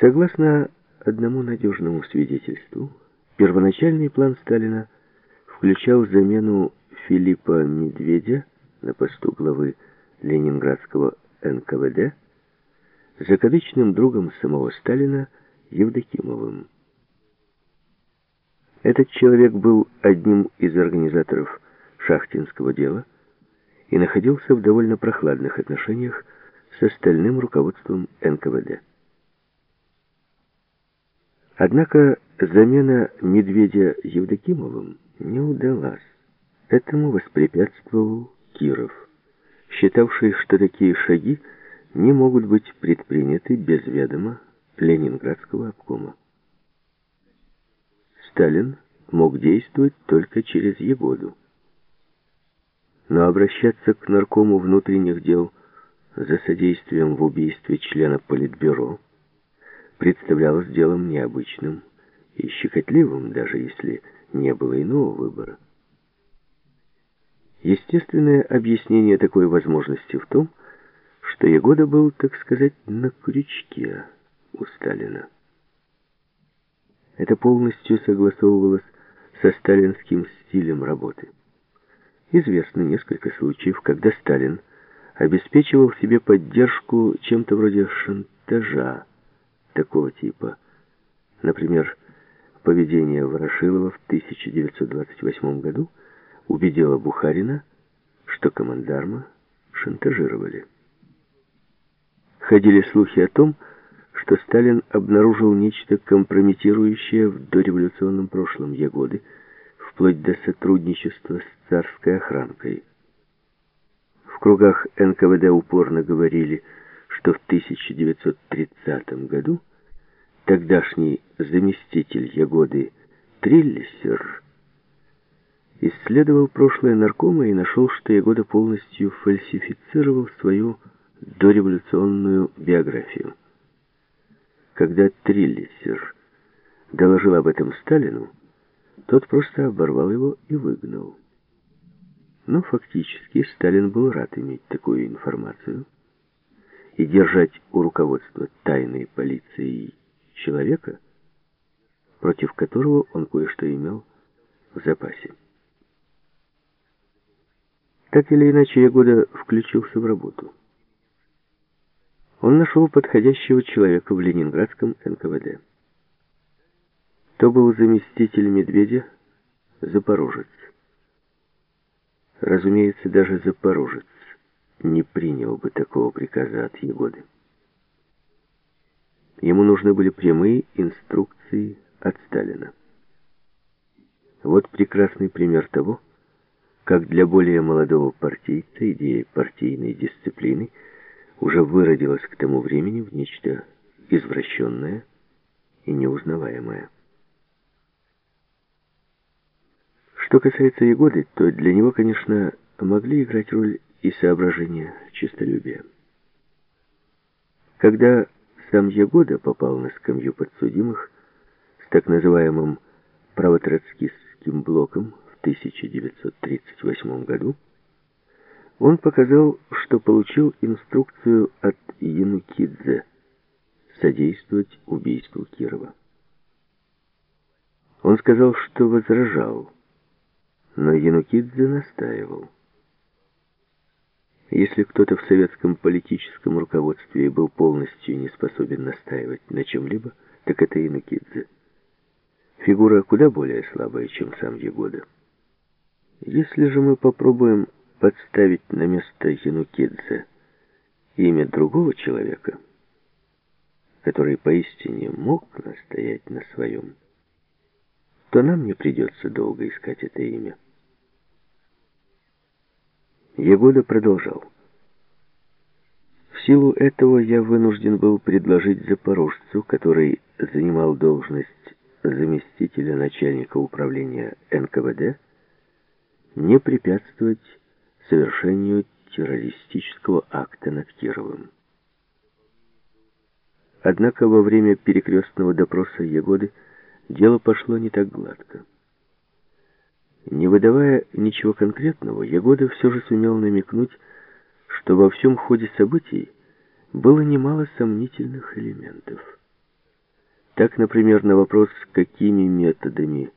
Согласно одному надежному свидетельству, первоначальный план Сталина включал замену Филиппа Медведя на посту главы Ленинградского НКВД закадычным другом самого Сталина Евдокимовым. Этот человек был одним из организаторов шахтинского дела и находился в довольно прохладных отношениях с остальным руководством НКВД. Однако замена Медведя Евдокимовым не удалась. Этому воспрепятствовал Киров, считавший, что такие шаги не могут быть предприняты без ведома Ленинградского обкома. Сталин мог действовать только через Егоду. Но обращаться к наркому внутренних дел за содействием в убийстве члена Политбюро представлялось делом необычным и щекотливым, даже если не было иного выбора. Естественное объяснение такой возможности в том, что Егода был, так сказать, на крючке у Сталина. Это полностью согласовывалось со сталинским стилем работы. Известно несколько случаев, когда Сталин обеспечивал себе поддержку чем-то вроде шантажа такого типа. Например, поведение Ворошилова в 1928 году убедило Бухарина, что командарма шантажировали. Ходили слухи о том, что Сталин обнаружил нечто компрометирующее в дореволюционном прошлом Ягоды, вплоть до сотрудничества с царской охранкой. В кругах НКВД упорно говорили, что в 1930 году тогдашний заместитель Ягоды Триллисер исследовал прошлое наркома и нашел, что Ягода полностью фальсифицировал свою дореволюционную биографию. Когда Триллисер доложил об этом Сталину, тот просто оборвал его и выгнал. Но фактически Сталин был рад иметь такую информацию и держать у руководства тайной полиции человека, против которого он кое-что имел в запасе. Так или иначе, Ягода включился в работу он нашел подходящего человека в ленинградском НКВД. То был заместитель Медведя, запорожец. Разумеется, даже запорожец не принял бы такого приказа от Егоды. Ему нужны были прямые инструкции от Сталина. Вот прекрасный пример того, как для более молодого партийца идея партийной дисциплины – уже выродилась к тому времени в нечто извращенное и неузнаваемое. Что касается Егоды, то для него, конечно, могли играть роль и соображения честолюбия. Когда сам Егода попал на скамью подсудимых с так называемым правотроцкистским блоком в 1938 году, он показал, что получил инструкцию от Янукидзе содействовать убийству Кирова. Он сказал, что возражал, но Янукидзе настаивал. Если кто-то в советском политическом руководстве был полностью не способен настаивать на чем-либо, так это Янукидзе. Фигура куда более слабая, чем сам Егода. Если же мы попробуем подставить на место Янукидзе имя другого человека, который поистине мог настоять на своем, то нам не придется долго искать это имя. Егода продолжал. В силу этого я вынужден был предложить запорожцу, который занимал должность заместителя начальника управления НКВД, не препятствовать совершению террористического акта над Кировым. Однако во время перекрестного допроса Егоды дело пошло не так гладко. Не выдавая ничего конкретного, Егода все же сумел намекнуть, что во всем ходе событий было немало сомнительных элементов. Так, например, на вопрос, какими методами